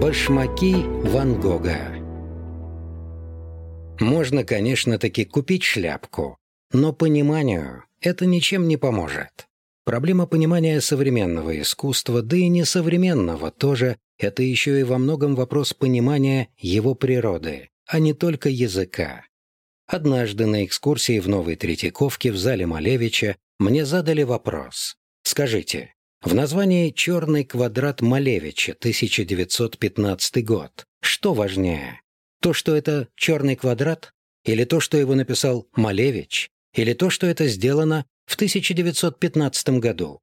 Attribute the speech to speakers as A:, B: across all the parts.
A: Башмаки Ван Гога Можно, конечно, таки купить шляпку, но пониманию это ничем не поможет. Проблема понимания современного искусства, да и несовременного тоже, это еще и во многом вопрос понимания его природы, а не только языка. Однажды на экскурсии в Новой Третьяковке в зале Малевича мне задали вопрос. Скажите, в названии «Черный квадрат Малевича» 1915 год что важнее? То, что это черный квадрат? Или то, что его написал Малевич? Или то, что это сделано в 1915 году?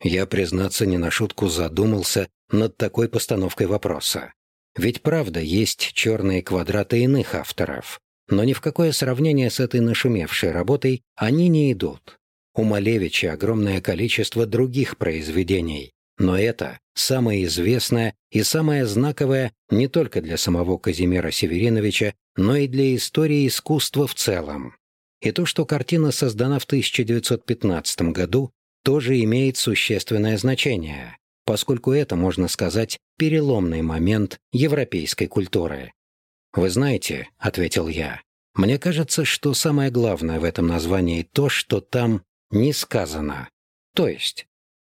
A: Я, признаться, не на шутку задумался над такой постановкой вопроса. Ведь правда, есть черные квадраты иных авторов, но ни в какое сравнение с этой нашумевшей работой они не идут. У Малевича огромное количество других произведений, но это самое известное и самое знаковое не только для самого Казимира Севериновича, но и для истории искусства в целом. И то, что картина создана в 1915 году, тоже имеет существенное значение, поскольку это, можно сказать, переломный момент европейской культуры. «Вы знаете», — ответил я, — «мне кажется, что самое главное в этом названии то, что там не сказано. То есть?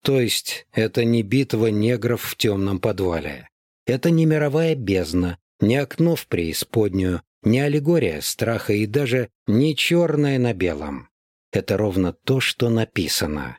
A: То есть это не битва негров в темном подвале. Это не мировая бездна, не окно в преисподнюю, не аллегория страха и даже не черное на белом. Это ровно то, что написано.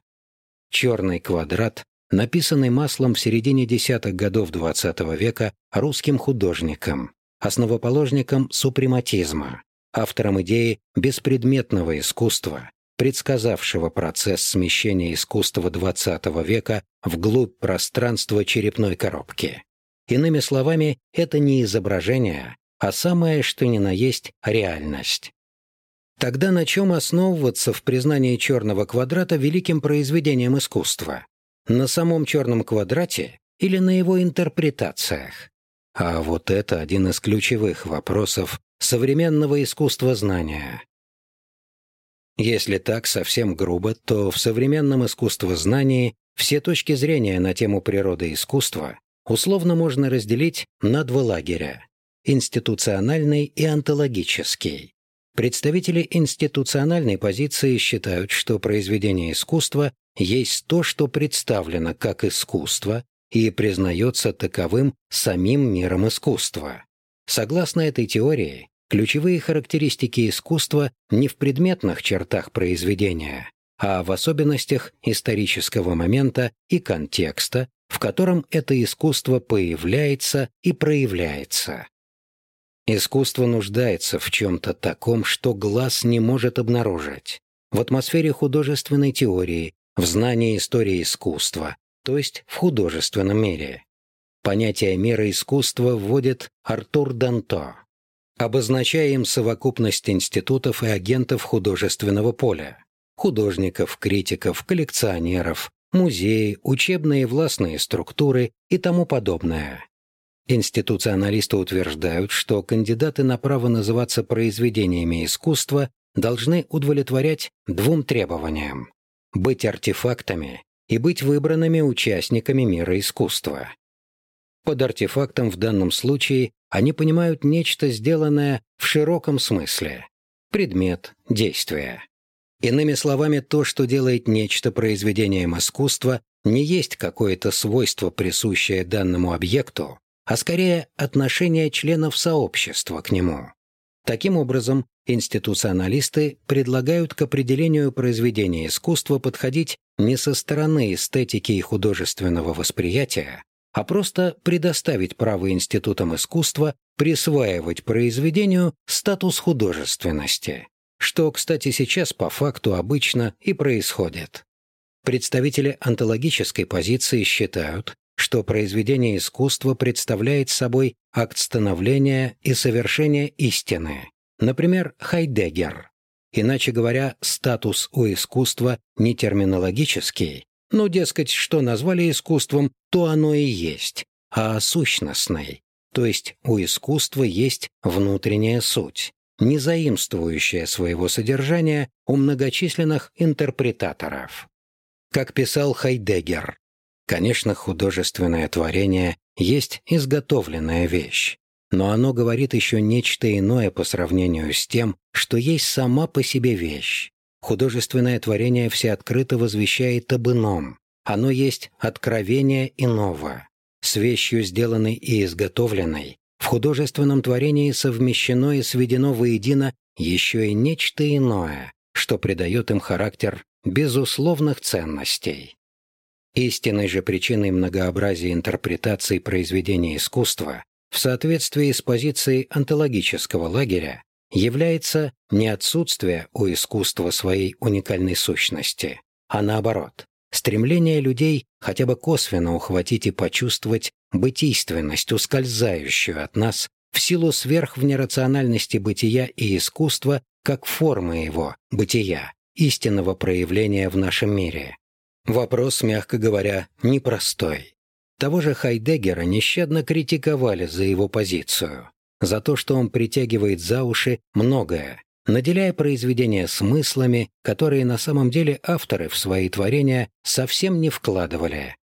A: Черный квадрат, написанный маслом в середине десятых годов XX века русским художником, основоположником супрематизма, автором идеи беспредметного искусства, предсказавшего процесс смещения искусства XX века вглубь пространства черепной коробки. Иными словами, это не изображение, а самое что ни на есть реальность. Тогда на чем основываться в признании черного квадрата великим произведением искусства? На самом черном квадрате или на его интерпретациях? А вот это один из ключевых вопросов современного искусства знания. Если так совсем грубо, то в современном искусствознании все точки зрения на тему природы искусства условно можно разделить на два лагеря – институциональный и онтологический. Представители институциональной позиции считают, что произведение искусства есть то, что представлено как искусство и признается таковым самим миром искусства. Согласно этой теории, Ключевые характеристики искусства не в предметных чертах произведения, а в особенностях исторического момента и контекста, в котором это искусство появляется и проявляется. Искусство нуждается в чем-то таком, что глаз не может обнаружить, в атмосфере художественной теории, в знании истории искусства, то есть в художественном мире. Понятие мира искусства вводит Артур Данто обозначая им совокупность институтов и агентов художественного поля, художников, критиков, коллекционеров, музеи, учебные властные структуры и тому подобное. Институционалисты утверждают, что кандидаты на право называться произведениями искусства должны удовлетворять двум требованиям – быть артефактами и быть выбранными участниками мира искусства. Под артефактом в данном случае они понимают нечто, сделанное в широком смысле. Предмет, действие. Иными словами, то, что делает нечто произведением искусства, не есть какое-то свойство, присущее данному объекту, а скорее отношение членов сообщества к нему. Таким образом, институционалисты предлагают к определению произведения искусства подходить не со стороны эстетики и художественного восприятия, а просто предоставить право институтам искусства присваивать произведению статус художественности, что, кстати, сейчас по факту обычно и происходит. Представители онтологической позиции считают, что произведение искусства представляет собой акт становления и совершения истины, например, Хайдеггер. Иначе говоря, статус у искусства не терминологический, ну, дескать, что назвали искусством, то оно и есть, а сущностной. То есть у искусства есть внутренняя суть, не заимствующая своего содержания у многочисленных интерпретаторов. Как писал Хайдеггер, конечно, художественное творение есть изготовленная вещь, но оно говорит еще нечто иное по сравнению с тем, что есть сама по себе вещь. Художественное творение всеоткрыто возвещает об ином. Оно есть откровение иного. С вещью, сделанной и изготовленной, в художественном творении совмещено и сведено воедино еще и нечто иное, что придает им характер безусловных ценностей. Истинной же причиной многообразия интерпретаций произведений искусства в соответствии с позицией онтологического лагеря является не отсутствие у искусства своей уникальной сущности, а наоборот, стремление людей хотя бы косвенно ухватить и почувствовать бытийственность, ускользающую от нас в силу сверхвнерациональности бытия и искусства как формы его, бытия, истинного проявления в нашем мире. Вопрос, мягко говоря, непростой. Того же Хайдеггера нещадно критиковали за его позицию, за то, что он притягивает за уши многое, наделяя произведения смыслами, которые на самом деле авторы в свои творения совсем не вкладывали.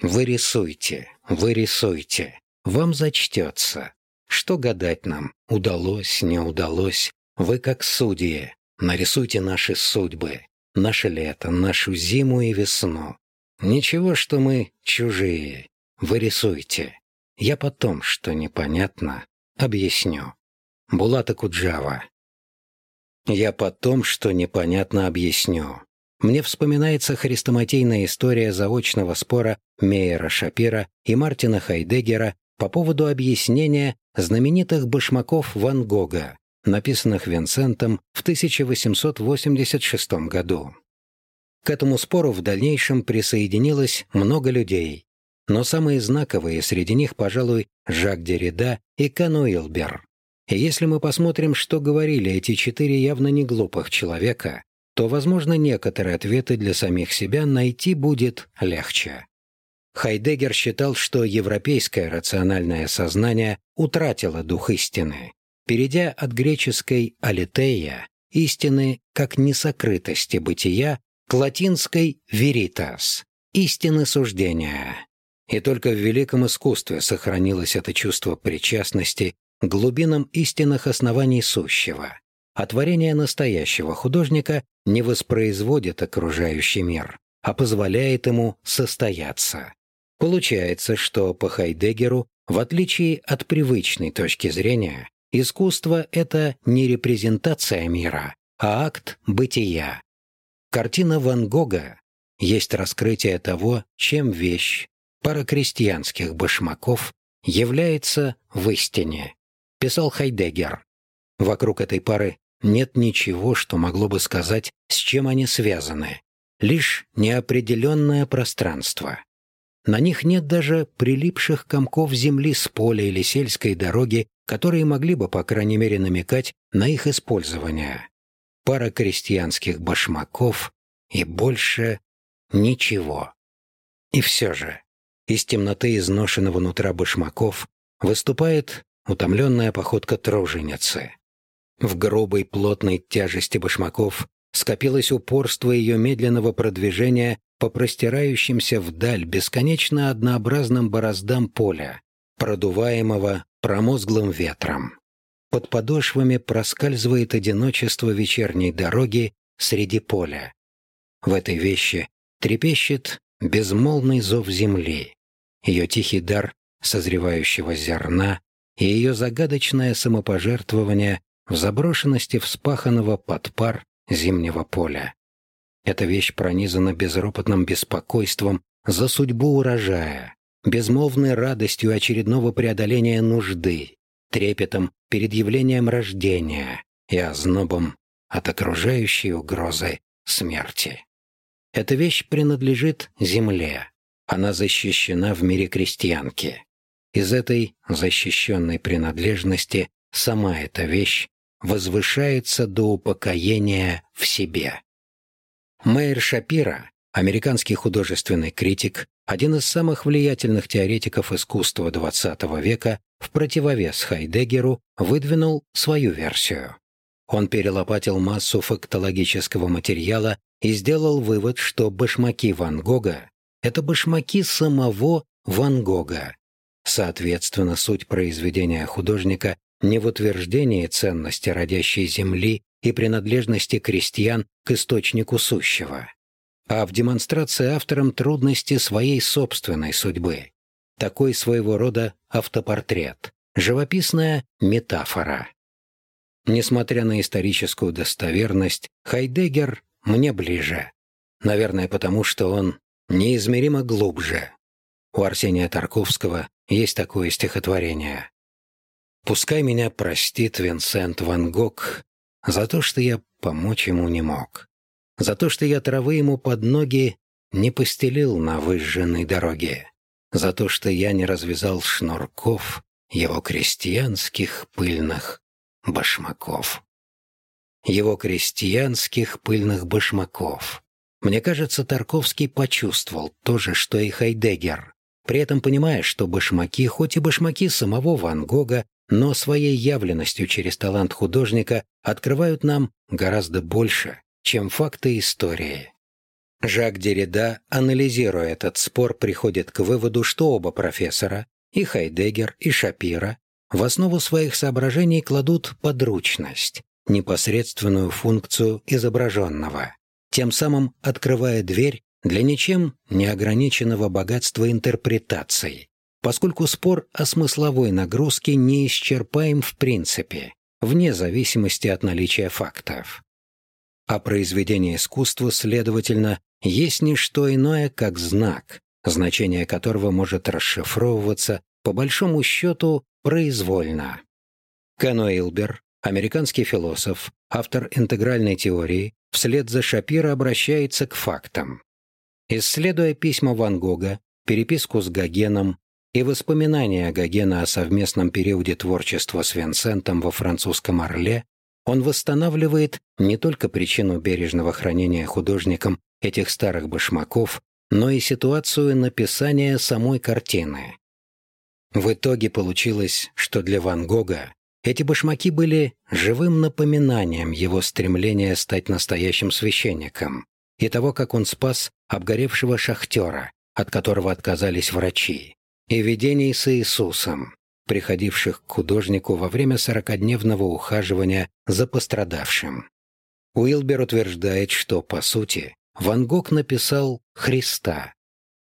A: Вы рисуйте, вы рисуйте, вам зачтется. Что гадать нам, удалось, не удалось, вы как судьи, нарисуйте наши судьбы, наше лето, нашу зиму и весну. Ничего, что мы чужие. Вы рисуйте. Я потом, что непонятно, объясню. Булата Куджава. Я потом, что непонятно, объясню. Мне вспоминается хрестоматийная история заочного спора Мейера Шапира и Мартина Хайдегера по поводу объяснения знаменитых башмаков Ван Гога, написанных Винсентом в 1886 году. К этому спору в дальнейшем присоединилось много людей, но самые знаковые среди них, пожалуй, Жак Деррида и Кануилбер. И если мы посмотрим, что говорили эти четыре явно не глупых человека, то, возможно, некоторые ответы для самих себя найти будет легче. Хайдеггер считал, что европейское рациональное сознание утратило дух истины, перейдя от греческой «алитея» истины как несокрытости бытия к латинской «veritas» — истины суждения. И только в великом искусстве сохранилось это чувство причастности к глубинам истинных оснований сущего. А творение настоящего художника не воспроизводит окружающий мир, а позволяет ему состояться. Получается, что по Хайдегеру, в отличие от привычной точки зрения, искусство — это не репрезентация мира, а акт бытия, Картина Ван Гога есть раскрытие того, чем вещь, пара крестьянских башмаков, является в истине, писал Хайдеггер. Вокруг этой пары нет ничего, что могло бы сказать, с чем они связаны, лишь неопределенное пространство. На них нет даже прилипших комков земли с поля или сельской дороги, которые могли бы, по крайней мере, намекать на их использование пара крестьянских башмаков и больше ничего. И все же, из темноты изношенного нутра башмаков выступает утомленная походка труженицы. В грубой плотной тяжести башмаков скопилось упорство ее медленного продвижения по простирающимся вдаль бесконечно однообразным бороздам поля, продуваемого промозглым ветром. Под подошвами проскальзывает одиночество вечерней дороги среди поля. В этой вещи трепещет безмолвный зов земли, ее тихий дар созревающего зерна и ее загадочное самопожертвование в заброшенности вспаханного под пар зимнего поля. Эта вещь пронизана безропотным беспокойством за судьбу урожая, безмолвной радостью очередного преодоления нужды, трепетом перед явлением рождения и ознобом от окружающей угрозы смерти. Эта вещь принадлежит земле. Она защищена в мире крестьянки. Из этой защищенной принадлежности сама эта вещь возвышается до упокоения в себе. Мэйр Шапира, американский художественный критик, один из самых влиятельных теоретиков искусства XX века, в противовес Хайдеггеру выдвинул свою версию. Он перелопатил массу фактологического материала и сделал вывод, что башмаки Ван Гога — это башмаки самого Ван Гога. Соответственно, суть произведения художника не в утверждении ценности родящей земли и принадлежности крестьян к источнику сущего, а в демонстрации автором трудности своей собственной судьбы. Такой своего рода автопортрет, живописная метафора. Несмотря на историческую достоверность, Хайдеггер мне ближе. Наверное, потому что он неизмеримо глубже. У Арсения Тарковского есть такое стихотворение. «Пускай меня простит Винсент Ван Гог за то, что я помочь ему не мог, за то, что я травы ему под ноги не постелил на выжженной дороге, за то, что я не развязал шнурков его крестьянских пыльных башмаков. Его крестьянских пыльных башмаков. Мне кажется, Тарковский почувствовал то же, что и Хайдеггер, при этом понимая, что башмаки, хоть и башмаки самого Ван Гога, но своей явленностью через талант художника открывают нам гораздо больше, чем факты истории. Жак Деррида, анализируя этот спор, приходит к выводу, что оба профессора, и Хайдеггер, и Шапира, в основу своих соображений кладут подручность, непосредственную функцию изображенного, тем самым открывая дверь для ничем не ограниченного богатства интерпретаций, поскольку спор о смысловой нагрузке не исчерпаем в принципе, вне зависимости от наличия фактов. А произведение искусства, следовательно, есть не что иное, как знак, значение которого может расшифровываться, по большому счету, произвольно. Кано Илбер, американский философ, автор интегральной теории, вслед за Шапиро обращается к фактам. Исследуя письма Ван Гога, переписку с Гогеном, и воспоминания Гогена о совместном периоде творчества с Винсентом во французском Орле он восстанавливает не только причину бережного хранения художником этих старых башмаков, но и ситуацию написания самой картины. В итоге получилось, что для Ван Гога эти башмаки были живым напоминанием его стремления стать настоящим священником и того, как он спас обгоревшего шахтера, от которого отказались врачи и видений с Иисусом, приходивших к художнику во время сорокодневного ухаживания за пострадавшим. Уилбер утверждает, что, по сути, Ван Гог написал «Христа»,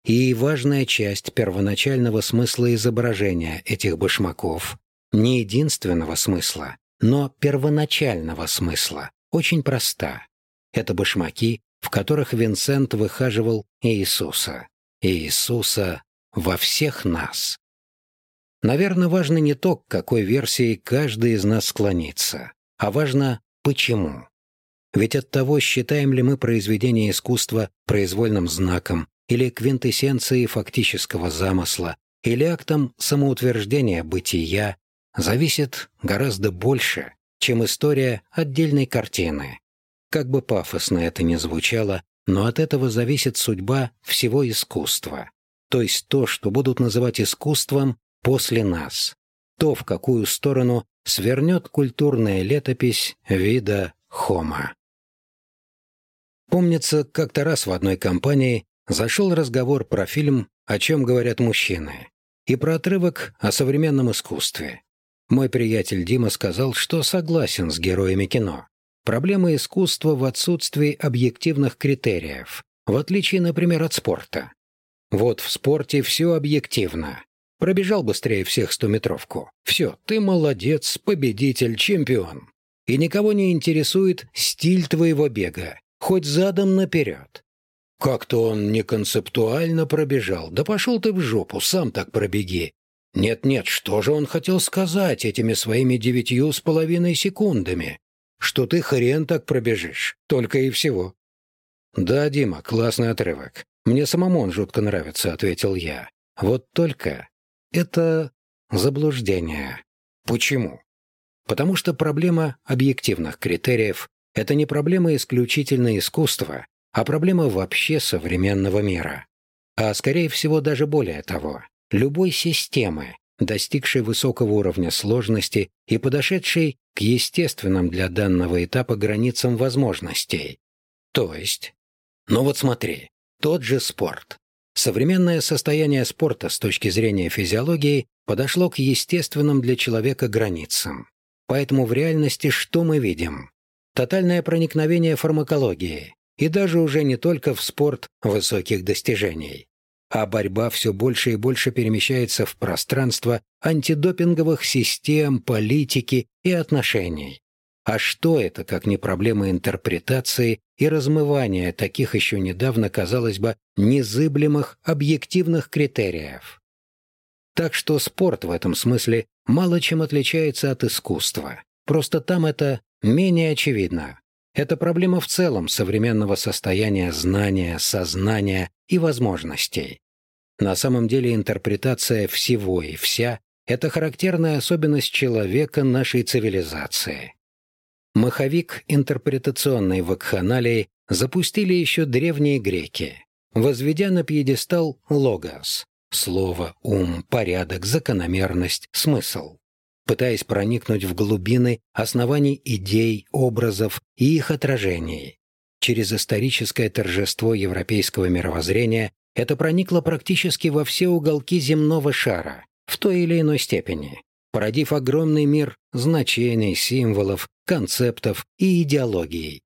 A: и важная часть первоначального смысла изображения этих башмаков, не единственного смысла, но первоначального смысла, очень проста. Это башмаки, в которых Винсент выхаживал Иисуса. Иисуса во всех нас. Наверное, важно не то, к какой версии каждый из нас склонится, а важно почему. Ведь от того, считаем ли мы произведение искусства произвольным знаком или квинтэссенцией фактического замысла, или актом самоутверждения бытия, зависит гораздо больше, чем история отдельной картины. Как бы пафосно это ни звучало, но от этого зависит судьба всего искусства то есть то, что будут называть искусством после нас, то, в какую сторону свернет культурная летопись вида Хома. Помнится, как-то раз в одной компании зашел разговор про фильм «О чем говорят мужчины» и про отрывок о современном искусстве. Мой приятель Дима сказал, что согласен с героями кино. Проблема искусства в отсутствии объективных критериев, в отличие, например, от спорта. Вот в спорте все объективно. Пробежал быстрее всех стометровку. Все, ты молодец, победитель, чемпион. И никого не интересует стиль твоего бега, хоть задом наперед. Как-то он неконцептуально пробежал. Да пошел ты в жопу, сам так пробеги. Нет-нет, что же он хотел сказать этими своими девятью с половиной секундами? Что ты хрен так пробежишь, только и всего. Да, Дима, классный отрывок. «Мне самому он жутко нравится», — ответил я. «Вот только это заблуждение». Почему? Потому что проблема объективных критериев — это не проблема исключительно искусства, а проблема вообще современного мира. А скорее всего даже более того, любой системы, достигшей высокого уровня сложности и подошедшей к естественным для данного этапа границам возможностей. То есть, ну вот смотри, тот же спорт. Современное состояние спорта с точки зрения физиологии подошло к естественным для человека границам. Поэтому в реальности что мы видим? Тотальное проникновение фармакологии, и даже уже не только в спорт высоких достижений. А борьба все больше и больше перемещается в пространство антидопинговых систем, политики и отношений. А что это, как не проблема интерпретации и размывания таких еще недавно, казалось бы, незыблемых объективных критериев? Так что спорт в этом смысле мало чем отличается от искусства. Просто там это менее очевидно. Это проблема в целом современного состояния знания, сознания и возможностей. На самом деле интерпретация всего и вся – это характерная особенность человека нашей цивилизации. Маховик интерпретационной вакханалии запустили еще древние греки, возведя на пьедестал логос – слово, ум, порядок, закономерность, смысл, пытаясь проникнуть в глубины оснований идей, образов и их отражений. Через историческое торжество европейского мировоззрения это проникло практически во все уголки земного шара, в той или иной степени, породив огромный мир значений, символов, концептов и идеологий.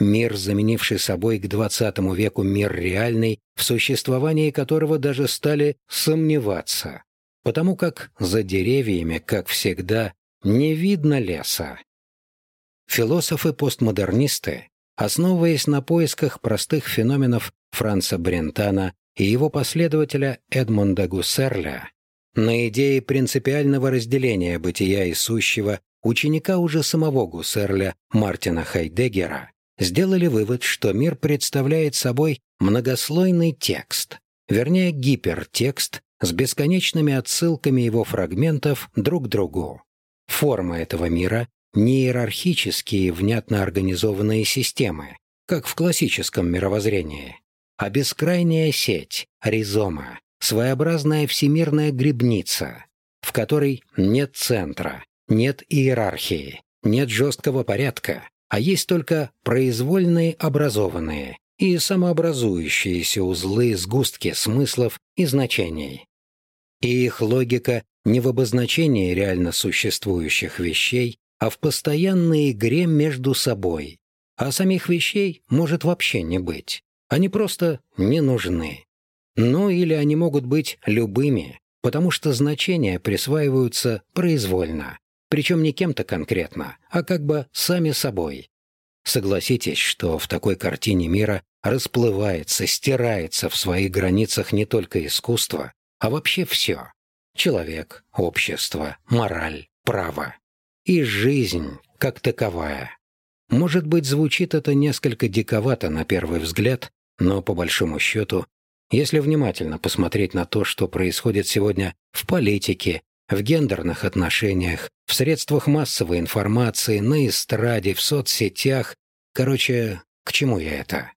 A: Мир, заменивший собой к XX веку мир реальный, в существовании которого даже стали сомневаться, потому как за деревьями, как всегда, не видно леса. Философы-постмодернисты, основываясь на поисках простых феноменов Франца Брентана и его последователя Эдмунда Гуссерля, на идее принципиального разделения бытия и сущего ученика уже самого Гуссерля Мартина Хайдеггера сделали вывод, что мир представляет собой многослойный текст, вернее гипертекст с бесконечными отсылками его фрагментов друг к другу. Форма этого мира — не иерархические внятно организованные системы, как в классическом мировоззрении, а бескрайняя сеть, ризома, своеобразная всемирная грибница, в которой нет центра, нет иерархии, нет жесткого порядка, а есть только произвольные образованные и самообразующиеся узлы, сгустки смыслов и значений. И их логика не в обозначении реально существующих вещей, а в постоянной игре между собой. А самих вещей может вообще не быть. Они просто не нужны. Ну или они могут быть любыми, потому что значения присваиваются произвольно, причем не кем-то конкретно, а как бы сами собой. Согласитесь, что в такой картине мира расплывается, стирается в своих границах не только искусство, а вообще все. Человек, общество, мораль, право. И жизнь как таковая. Может быть, звучит это несколько диковато на первый взгляд, но по большому счету если внимательно посмотреть на то, что происходит сегодня в политике, в гендерных отношениях, в средствах массовой информации, на эстраде, в соцсетях, короче, к чему я это?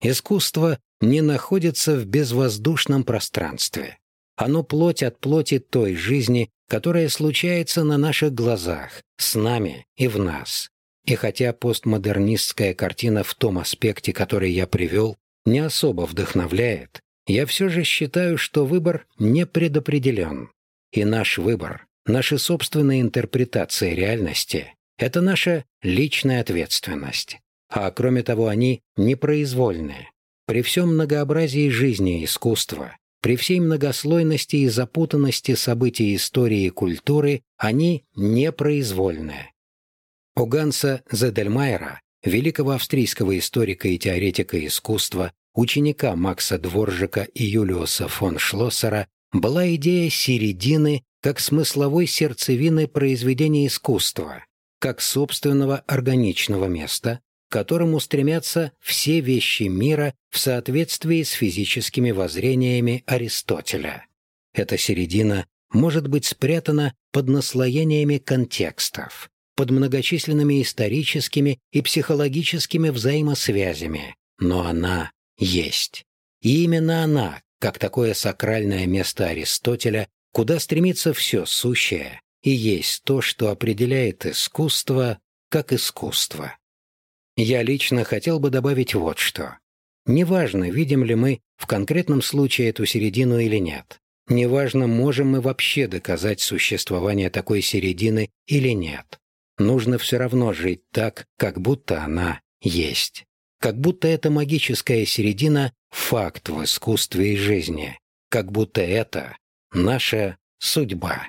A: Искусство не находится в безвоздушном пространстве. Оно плоть от плоти той жизни, которая случается на наших глазах, с нами и в нас. И хотя постмодернистская картина в том аспекте, который я привел, не особо вдохновляет, я все же считаю, что выбор не предопределен. И наш выбор, наша собственная интерпретация реальности – это наша личная ответственность. А кроме того, они непроизвольны. При всем многообразии жизни и искусства, при всей многослойности и запутанности событий истории и культуры, они непроизвольны. У Ганса Зедельмайера, великого австрийского историка и теоретика искусства, ученика Макса Дворжика и Юлиуса фон Шлоссера была идея середины как смысловой сердцевины произведения искусства, как собственного органичного места, к которому стремятся все вещи мира в соответствии с физическими воззрениями Аристотеля. Эта середина может быть спрятана под наслоениями контекстов, под многочисленными историческими и психологическими взаимосвязями, но она есть. И именно она, как такое сакральное место Аристотеля, куда стремится все сущее, и есть то, что определяет искусство как искусство. Я лично хотел бы добавить вот что. Неважно, видим ли мы в конкретном случае эту середину или нет. Неважно, можем мы вообще доказать существование такой середины или нет. Нужно все равно жить так, как будто она есть. Как будто эта магическая середина – факт в искусстве и жизни. Как будто это наша судьба.